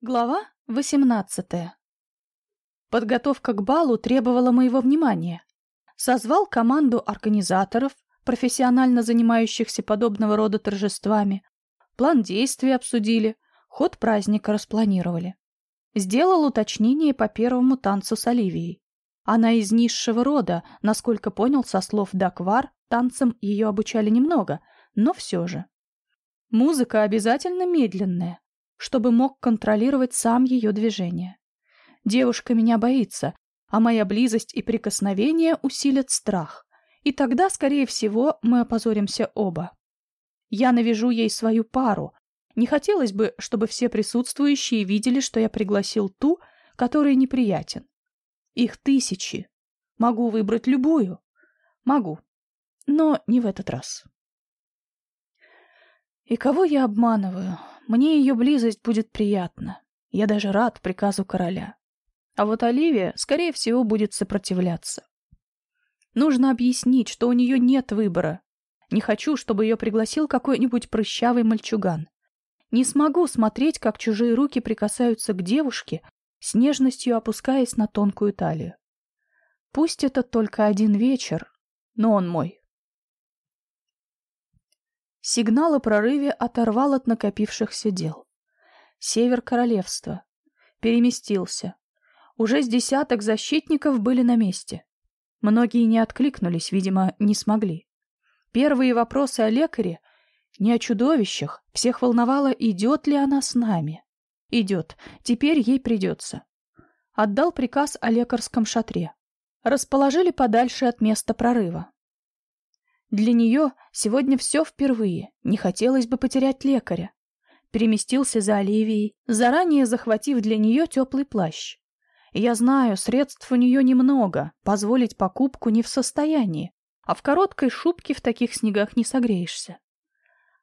Глава 18. Подготовка к балу требовала моего внимания. Созвал команду организаторов, профессионально занимающихся подобного рода торжествами. План действий обсудили, ход праздника распланировали. Сделал уточнение по первому танцу с Оливией. Она из низшего рода, насколько понял со слов Даквар, танцам ее обучали немного, но все же. Музыка обязательно медленная, чтобы мог контролировать сам ее движение. Девушка меня боится, а моя близость и прикосновение усилят страх. И тогда, скорее всего, мы опозоримся оба. Я навяжу ей свою пару. Не хотелось бы, чтобы все присутствующие видели, что я пригласил ту, которой неприятен. Их тысячи. Могу выбрать любую. Могу. Но не в этот раз. И кого я обманываю? Мне ее близость будет приятна. Я даже рад приказу короля. А вот Оливия, скорее всего, будет сопротивляться. Нужно объяснить, что у нее нет выбора. Не хочу, чтобы ее пригласил какой-нибудь прыщавый мальчуган. Не смогу смотреть, как чужие руки прикасаются к девушке, с нежностью опускаясь на тонкую талию. Пусть это только один вечер, но он мой. Сигнал о прорыве оторвал от накопившихся дел. Север королевства. Переместился. Уже с десяток защитников были на месте. Многие не откликнулись, видимо, не смогли. Первые вопросы о лекаре, не о чудовищах, всех волновало, идет ли она с нами. Идет, теперь ей придется. Отдал приказ о лекарском шатре. Расположили подальше от места прорыва. Для нее сегодня все впервые, не хотелось бы потерять лекаря. Переместился за Оливией, заранее захватив для нее теплый плащ. Я знаю, средств у нее немного, позволить покупку не в состоянии, а в короткой шубке в таких снегах не согреешься.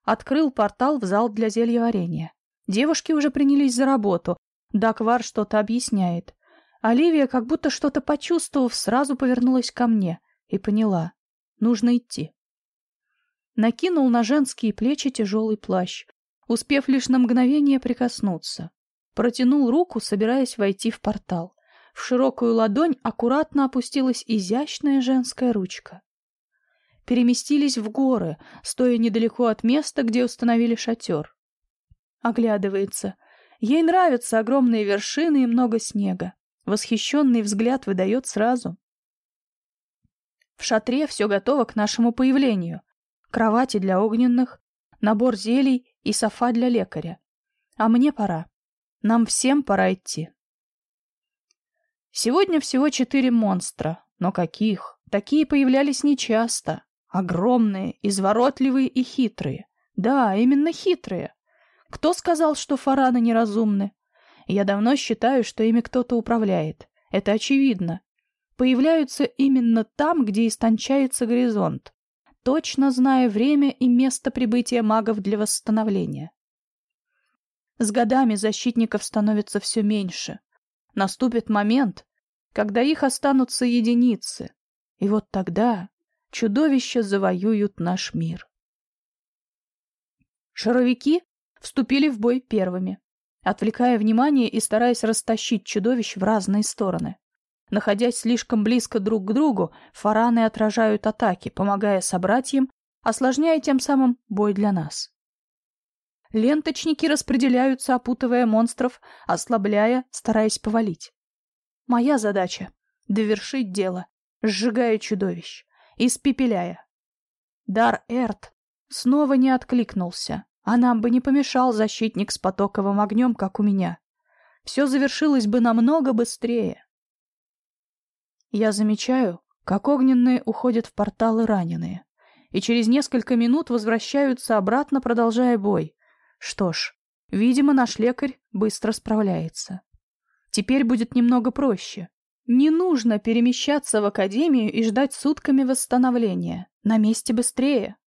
Открыл портал в зал для зельеварения. Девушки уже принялись за работу. Даквар что-то объясняет. Оливия, как будто что-то почувствовав, сразу повернулась ко мне и поняла. Нужно идти накинул на женские плечи тяжелый плащ, успев лишь на мгновение прикоснуться. Протянул руку, собираясь войти в портал. В широкую ладонь аккуратно опустилась изящная женская ручка. Переместились в горы, стоя недалеко от места, где установили шатер. Оглядывается. Ей нравятся огромные вершины и много снега. Восхищенный взгляд выдает сразу. В шатре все готово к нашему появлению кровати для огненных, набор зелий и софа для лекаря. А мне пора. Нам всем пора идти. Сегодня всего четыре монстра. Но каких? Такие появлялись нечасто. Огромные, изворотливые и хитрые. Да, именно хитрые. Кто сказал, что фараны неразумны? Я давно считаю, что ими кто-то управляет. Это очевидно. Появляются именно там, где истончается горизонт точно зная время и место прибытия магов для восстановления. С годами защитников становится все меньше. Наступит момент, когда их останутся единицы, и вот тогда чудовища завоюют наш мир. Шаровики вступили в бой первыми, отвлекая внимание и стараясь растащить чудовищ в разные стороны. Находясь слишком близко друг к другу, фараны отражают атаки, помогая собратьям, осложняя тем самым бой для нас. Ленточники распределяются, опутывая монстров, ослабляя, стараясь повалить. Моя задача — довершить дело, сжигая чудовищ, испепеляя. Дар Эрт снова не откликнулся, а нам бы не помешал защитник с потоковым огнем, как у меня. Все завершилось бы намного быстрее. Я замечаю, как огненные уходят в порталы раненые, и через несколько минут возвращаются обратно, продолжая бой. Что ж, видимо, наш лекарь быстро справляется. Теперь будет немного проще. Не нужно перемещаться в академию и ждать сутками восстановления. На месте быстрее.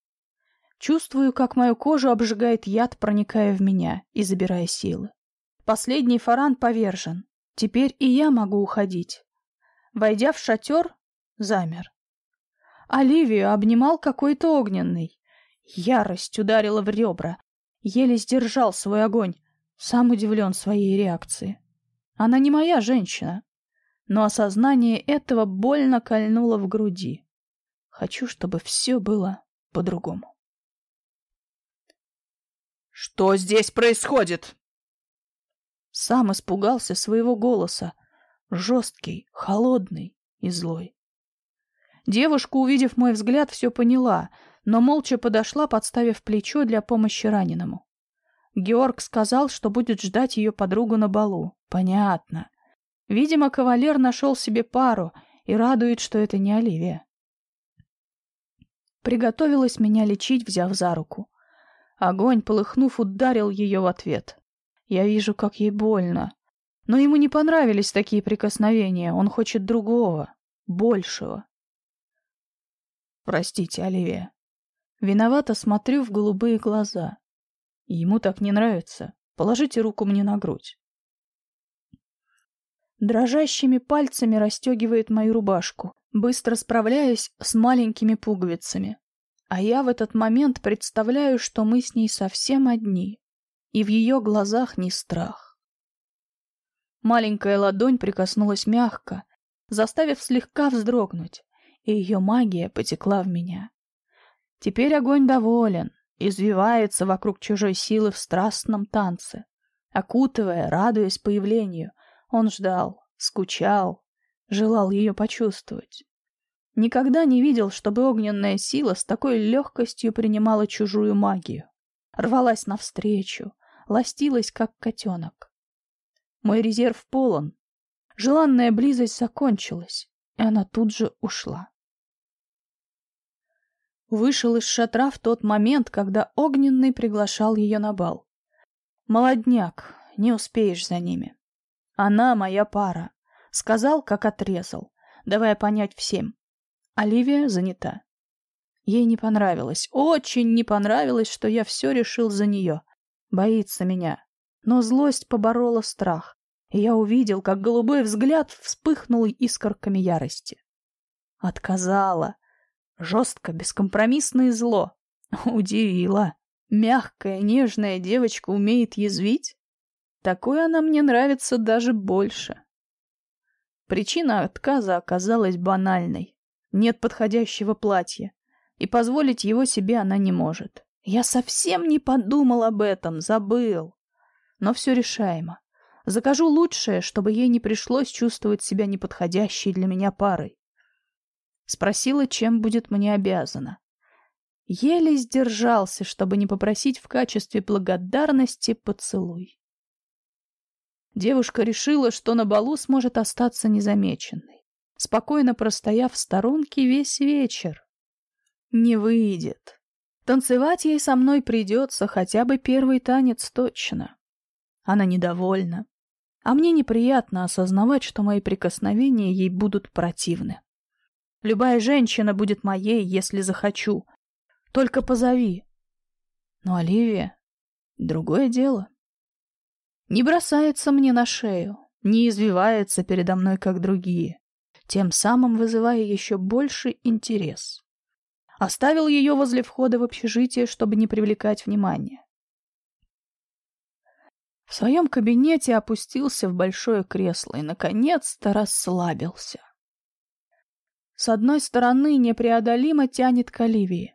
Чувствую, как мою кожу обжигает яд, проникая в меня и забирая силы. Последний фаран повержен. Теперь и я могу уходить. Войдя в шатер, замер. Оливию обнимал какой-то огненный. Ярость ударила в ребра. Еле сдержал свой огонь. Сам удивлен своей реакции. Она не моя женщина. Но осознание этого больно кольнуло в груди. Хочу, чтобы все было по-другому. «Что здесь происходит?» Сам испугался своего голоса. Жесткий, холодный и злой. Девушка, увидев мой взгляд, все поняла, но молча подошла, подставив плечо для помощи раненому. Георг сказал, что будет ждать ее подругу на балу. Понятно. Видимо, кавалер нашел себе пару и радует, что это не Оливия. Приготовилась меня лечить, взяв за руку. Огонь, полыхнув, ударил ее в ответ. Я вижу, как ей больно. Но ему не понравились такие прикосновения. Он хочет другого, большего. Простите, Оливия. Виновато смотрю в голубые глаза. Ему так не нравится. Положите руку мне на грудь. Дрожащими пальцами расстегивает мою рубашку, быстро справляясь с маленькими пуговицами. А я в этот момент представляю, что мы с ней совсем одни, и в ее глазах не страх. Маленькая ладонь прикоснулась мягко, заставив слегка вздрогнуть, и ее магия потекла в меня. Теперь огонь доволен, извивается вокруг чужой силы в страстном танце. Окутывая, радуясь появлению, он ждал, скучал, желал ее почувствовать. Никогда не видел, чтобы огненная сила с такой легкостью принимала чужую магию. Рвалась навстречу, ластилась, как котенок. Мой резерв полон. Желанная близость закончилась, и она тут же ушла. Вышел из шатра в тот момент, когда Огненный приглашал ее на бал. Молодняк, не успеешь за ними. Она моя пара. Сказал, как отрезал, давая понять всем. Оливия занята. Ей не понравилось, очень не понравилось, что я все решил за нее. Боится меня. Но злость поборола страх, и я увидел, как голубой взгляд вспыхнул искорками ярости. Отказала. Жестко, бескомпромиссно и зло. Удивила. Мягкая, нежная девочка умеет язвить? Такой она мне нравится даже больше. Причина отказа оказалась банальной. Нет подходящего платья, и позволить его себе она не может. Я совсем не подумал об этом, забыл. Но все решаемо. Закажу лучшее, чтобы ей не пришлось чувствовать себя неподходящей для меня парой. Спросила, чем будет мне обязана. Еле сдержался, чтобы не попросить в качестве благодарности поцелуй. Девушка решила, что на балу сможет остаться незамеченной, спокойно простояв в сторонке весь вечер. Не выйдет. Танцевать ей со мной придется хотя бы первый танец точно. Она недовольна. А мне неприятно осознавать, что мои прикосновения ей будут противны. Любая женщина будет моей, если захочу. Только позови. Но Оливия — другое дело. Не бросается мне на шею, не извивается передо мной, как другие, тем самым вызывая еще больше интерес. Оставил ее возле входа в общежитие, чтобы не привлекать внимания. В своем кабинете опустился в большое кресло и, наконец-то, расслабился. С одной стороны, непреодолимо тянет к Оливии.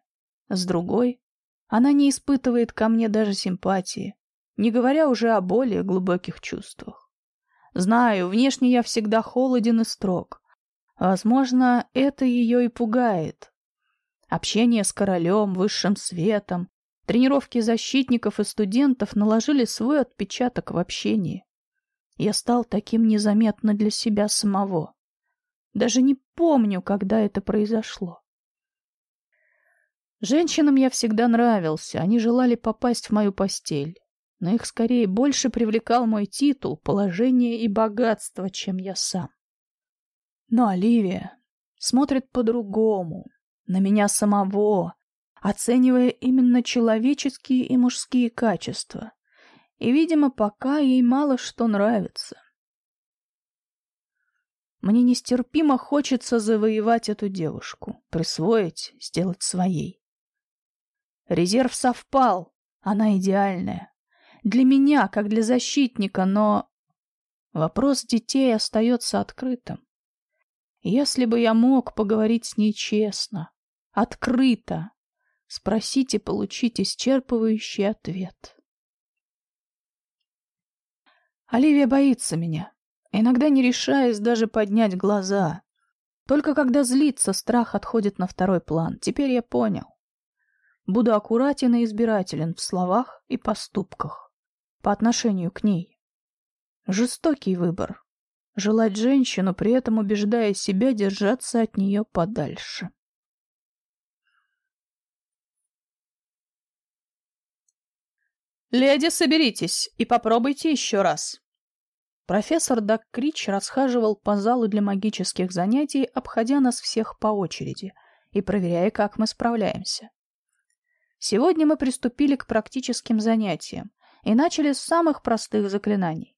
С другой, она не испытывает ко мне даже симпатии, не говоря уже о более глубоких чувствах. Знаю, внешне я всегда холоден и строг. Возможно, это ее и пугает. Общение с королем, высшим светом, тренировки защитников и студентов наложили свой отпечаток в общении. Я стал таким незаметно для себя самого. Даже не помню, когда это произошло. Женщинам я всегда нравился, они желали попасть в мою постель. Но их скорее больше привлекал мой титул, положение и богатство, чем я сам. Но Оливия смотрит по-другому, на меня самого, оценивая именно человеческие и мужские качества. И, видимо, пока ей мало что нравится. Мне нестерпимо хочется завоевать эту девушку, присвоить, сделать своей. Резерв совпал, она идеальная. Для меня, как для защитника, но... Вопрос детей остается открытым. Если бы я мог поговорить с ней честно, открыто, спросить и получить исчерпывающий ответ. Оливия боится меня, иногда не решаясь даже поднять глаза. Только когда злится, страх отходит на второй план. Теперь я понял. Буду аккуратен и избирателен в словах и поступках по отношению к ней. Жестокий выбор. Желать женщину, при этом убеждая себя держаться от нее подальше. «Леди, соберитесь и попробуйте еще раз». Профессор Дак Крич расхаживал по залу для магических занятий, обходя нас всех по очереди и проверяя, как мы справляемся. Сегодня мы приступили к практическим занятиям и начали с самых простых заклинаний.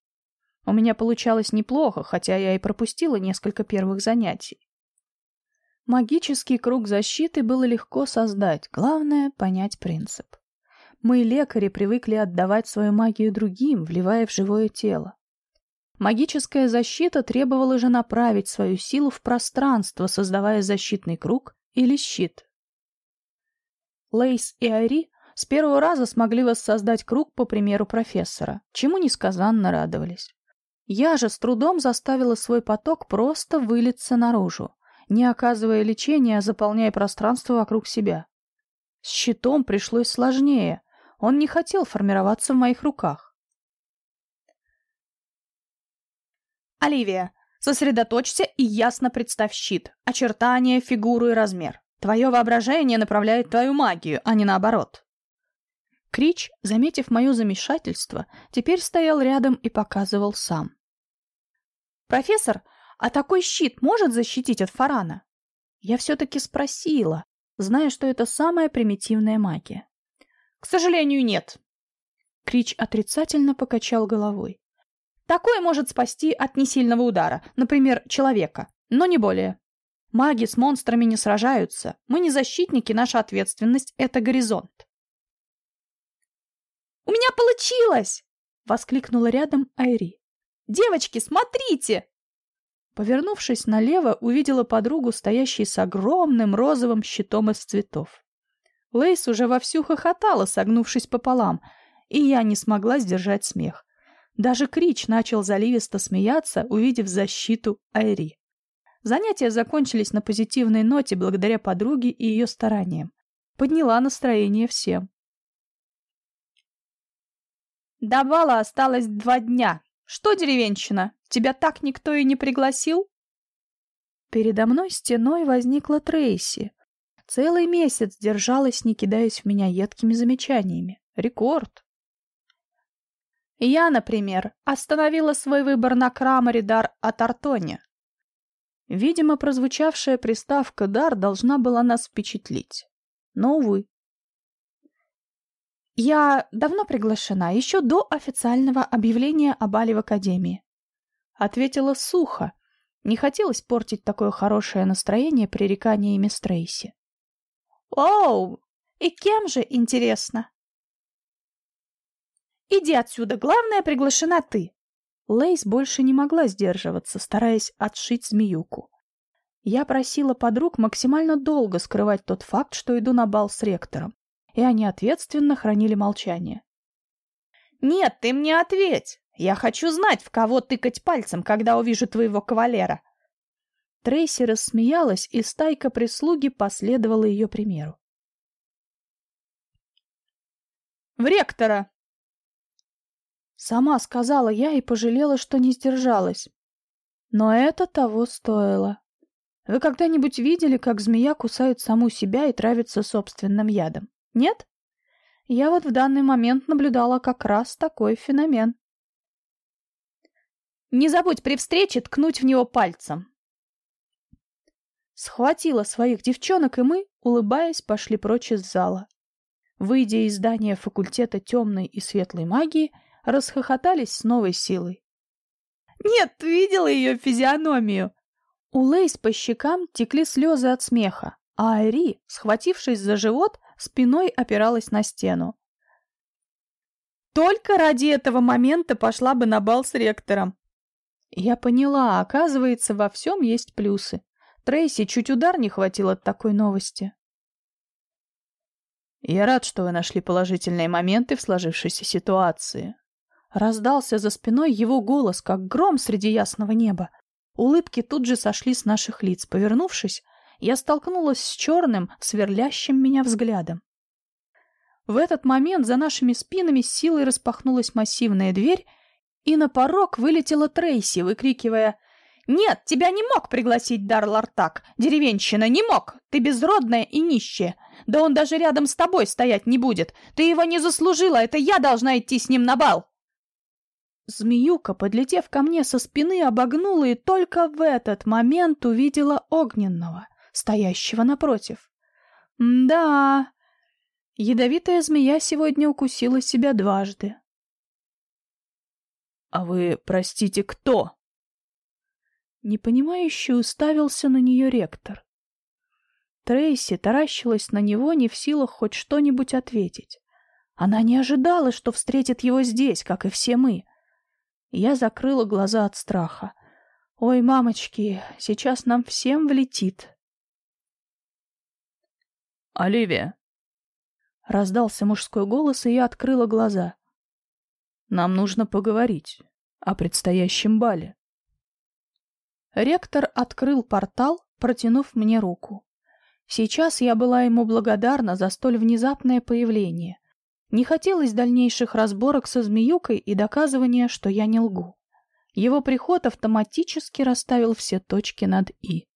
У меня получалось неплохо, хотя я и пропустила несколько первых занятий. Магический круг защиты было легко создать, главное — понять принцип. Мы, лекари, привыкли отдавать свою магию другим, вливая в живое тело. Магическая защита требовала же направить свою силу в пространство, создавая защитный круг или щит. Лейс и Айри с первого раза смогли воссоздать круг по примеру профессора, чему несказанно радовались. Я же с трудом заставила свой поток просто вылиться наружу, не оказывая лечения, а заполняя пространство вокруг себя. С щитом пришлось сложнее, он не хотел формироваться в моих руках. Оливия, сосредоточься и ясно представь щит, очертания, фигуру и размер. Твое воображение направляет твою магию, а не наоборот. Крич, заметив мое замешательство, теперь стоял рядом и показывал сам. «Профессор, а такой щит может защитить от фарана?» Я все-таки спросила, зная, что это самая примитивная магия. «К сожалению, нет». Крич отрицательно покачал головой. «Такое может спасти от несильного удара, например, человека, но не более. Маги с монстрами не сражаются. Мы не защитники, наша ответственность — это горизонт. «У меня получилось!» — воскликнула рядом Айри. «Девочки, смотрите!» Повернувшись налево, увидела подругу, стоящей с огромным розовым щитом из цветов. Лейс уже вовсю хохотала, согнувшись пополам, и я не смогла сдержать смех. Даже Крич начал заливисто смеяться, увидев защиту Айри. Занятия закончились на позитивной ноте благодаря подруге и ее стараниям. Подняла настроение всем. До бала осталось два дня. Что, деревенщина, тебя так никто и не пригласил? Передо мной стеной возникла Трейси. Целый месяц держалась, не кидаясь в меня едкими замечаниями. Рекорд. Я, например, остановила свой выбор на Краморе дар от Артоне. Видимо, прозвучавшая приставка «дар» должна была нас впечатлить. Но, увы. «Я давно приглашена, еще до официального объявления о бале в Академии», — ответила сухо. Не хотелось портить такое хорошее настроение пререканиями Стрейси. «Оу! И кем же, интересно?» «Иди отсюда, главное, приглашена ты!» Лейс больше не могла сдерживаться, стараясь отшить змеюку. Я просила подруг максимально долго скрывать тот факт, что иду на бал с ректором, и они ответственно хранили молчание. «Нет, ты мне ответь! Я хочу знать, в кого тыкать пальцем, когда увижу твоего кавалера!» Трейси рассмеялась, и стайка прислуги последовала ее примеру. «В ректора!» Сама сказала я и пожалела, что не сдержалась. Но это того стоило. Вы когда-нибудь видели, как змея кусает саму себя и травится собственным ядом? Нет? Я вот в данный момент наблюдала как раз такой феномен. Не забудь при встрече ткнуть в него пальцем. Схватила своих девчонок, и мы, улыбаясь, пошли прочь из зала. Выйдя из здания факультета темной и светлой магии, расхохотались с новой силой. «Нет, видела ее физиономию!» У Лейс по щекам текли слезы от смеха, а Айри, схватившись за живот, спиной опиралась на стену. Только ради этого момента пошла бы на бал с ректором. Я поняла, оказывается, во всем есть плюсы. Трейси чуть удар не хватил от такой новости. Я рад, что вы нашли положительные моменты в сложившейся ситуации. Раздался за спиной его голос, как гром среди ясного неба. Улыбки тут же сошли с наших лиц. Повернувшись, я столкнулась с черным, сверлящим меня взглядом. В этот момент за нашими спинами силой распахнулась массивная дверь, и на порог вылетела Трейси, выкрикивая «Нет, тебя не мог пригласить Дар Лартак, деревенщина, не мог! Ты безродная и нищая! Да он даже рядом с тобой стоять не будет! Ты его не заслужила, это я должна идти с ним на бал!» Змеюка, подлетев ко мне со спины, обогнула и только в этот момент увидела огненного, стоящего напротив. «Да, ядовитая змея сегодня укусила себя дважды». «А вы, простите, кто?» Непонимающе уставился на нее ректор. Трейси таращилась на него, не в силах хоть что-нибудь ответить. Она не ожидала, что встретит его здесь, как и все мы — я закрыла глаза от страха. Ой, мамочки, сейчас нам всем влетит. Оливия. Раздался мужской голос, и я открыла глаза. Нам нужно поговорить о предстоящем бале. Ректор открыл портал, протянув мне руку. Сейчас я была ему благодарна за столь внезапное появление. Не хотелось дальнейших разборок со змеюкой и доказывания, что я не лгу. Его приход автоматически расставил все точки над «и».